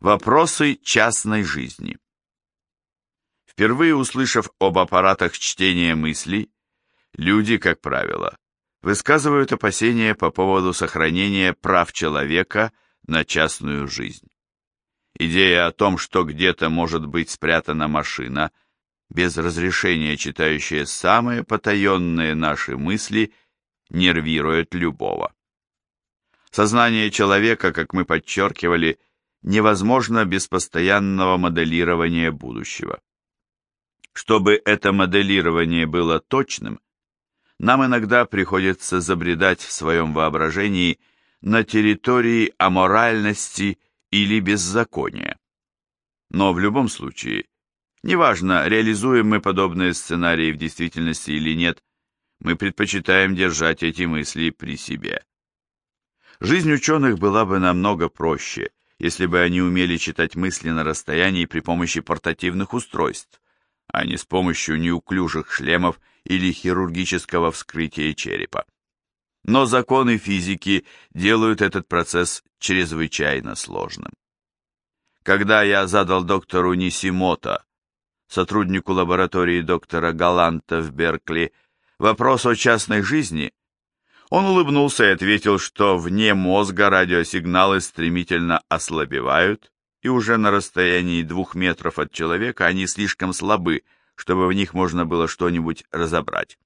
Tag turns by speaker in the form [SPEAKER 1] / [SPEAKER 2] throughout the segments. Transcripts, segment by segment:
[SPEAKER 1] Вопросы частной жизни. Впервые услышав об аппаратах чтения мыслей, люди, как правило, высказывают опасения по поводу сохранения прав человека на частную жизнь. Идея о том, что где-то может быть спрятана машина, без разрешения читающая самые потаенные наши мысли, нервирует любого. Сознание человека, как мы подчеркивали, невозможно без постоянного моделирования будущего. Чтобы это моделирование было точным, нам иногда приходится забредать в своем воображении на территории аморальности или беззакония. Но в любом случае, неважно, реализуем мы подобные сценарии в действительности или нет, мы предпочитаем держать эти мысли при себе. Жизнь ученых была бы намного проще, если бы они умели читать мысли на расстоянии при помощи портативных устройств, а не с помощью неуклюжих шлемов или хирургического вскрытия черепа. Но законы физики делают этот процесс чрезвычайно сложным. Когда я задал доктору Нисимото, сотруднику лаборатории доктора Галанта в Беркли, вопрос о частной жизни, он улыбнулся и ответил, что вне мозга радиосигналы стремительно ослабевают, и уже на расстоянии двух метров от человека они слишком слабы, чтобы в них можно было что-нибудь разобрать.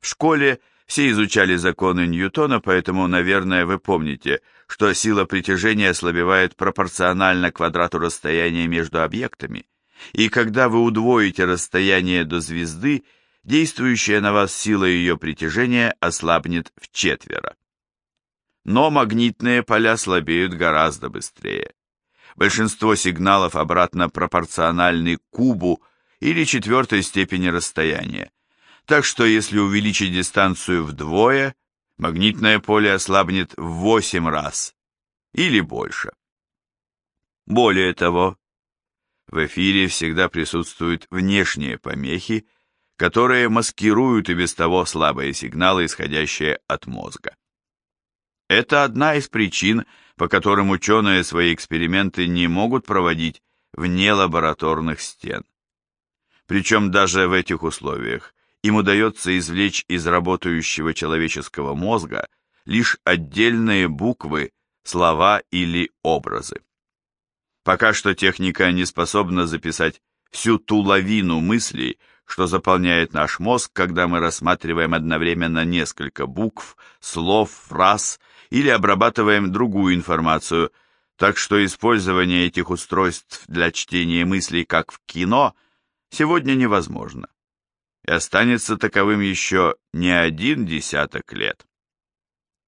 [SPEAKER 1] В школе все изучали законы Ньютона, поэтому, наверное, вы помните, что сила притяжения ослабевает пропорционально квадрату расстояния между объектами, и когда вы удвоите расстояние до звезды, действующая на вас сила ее притяжения ослабнет в четверо. Но магнитные поля слабеют гораздо быстрее. Большинство сигналов обратно пропорциональны кубу или четвертой степени расстояния. Так что если увеличить дистанцию вдвое, магнитное поле ослабнет в 8 раз или больше. Более того, в эфире всегда присутствуют внешние помехи, которые маскируют и без того слабые сигналы, исходящие от мозга. Это одна из причин, по которым ученые свои эксперименты не могут проводить вне лабораторных стен. Причем даже в этих условиях им удается извлечь из работающего человеческого мозга лишь отдельные буквы, слова или образы. Пока что техника не способна записать всю ту лавину мыслей, что заполняет наш мозг, когда мы рассматриваем одновременно несколько букв, слов, фраз или обрабатываем другую информацию, так что использование этих устройств для чтения мыслей, как в кино, сегодня невозможно. И останется таковым еще не один десяток лет.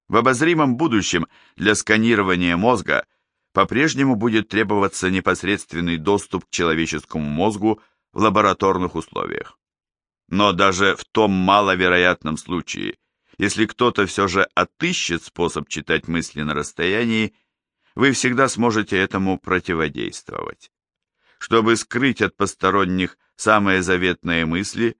[SPEAKER 1] В обозримом будущем для сканирования мозга по-прежнему будет требоваться непосредственный доступ к человеческому мозгу в лабораторных условиях. Но даже в том маловероятном случае, если кто-то все же отыщет способ читать мысли на расстоянии, вы всегда сможете этому противодействовать. Чтобы скрыть от посторонних самые заветные мысли,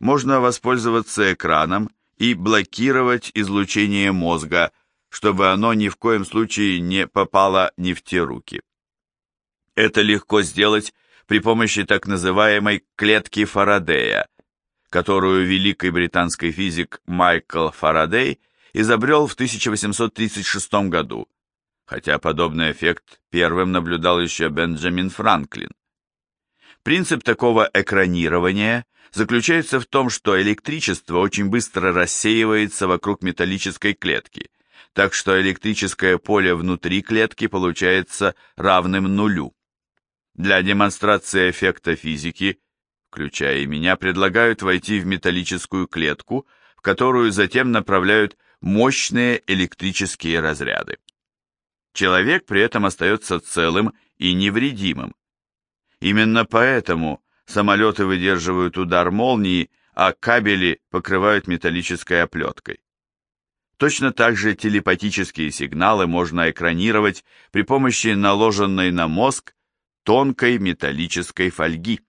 [SPEAKER 1] можно воспользоваться экраном и блокировать излучение мозга, чтобы оно ни в коем случае не попало не в те руки. Это легко сделать при помощи так называемой клетки Фарадея, которую великий британский физик Майкл Фарадей изобрел в 1836 году, хотя подобный эффект первым наблюдал еще Бенджамин Франклин. Принцип такого экранирования заключается в том, что электричество очень быстро рассеивается вокруг металлической клетки, так что электрическое поле внутри клетки получается равным нулю. Для демонстрации эффекта физики, включая и меня, предлагают войти в металлическую клетку, в которую затем направляют мощные электрические разряды. Человек при этом остается целым и невредимым. Именно поэтому самолеты выдерживают удар молнии, а кабели покрывают металлической оплеткой. Точно так же телепатические сигналы можно экранировать при помощи наложенной на мозг тонкой металлической фольги.